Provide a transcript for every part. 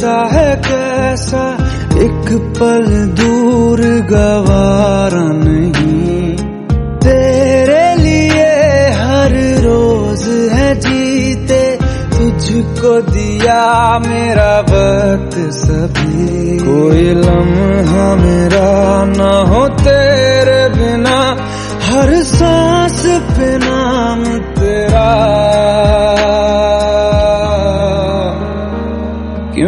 रिश्ता है कैसा एक पल दूर गवारा नहीं। तेरे लिए हर रोज है जीते, तुझको दिया मेरा वक्त सभी। कोई लम्हा मेरा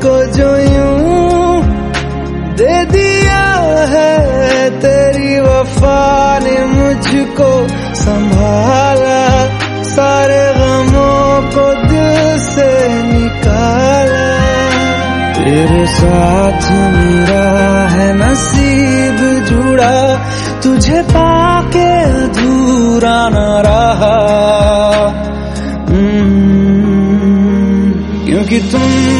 को जो यूँ दे दिया है तेरी वफा ने मुझको संभाला। सारे गमों को दिल से निकाला। तेरे साथ मेरा है नसीब जुड़ा। तुझे पाके अधूरा न रहा। हम्म, क्योंकि तुम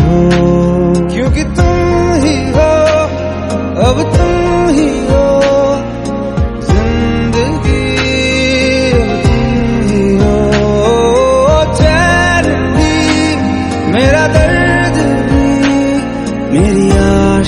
Media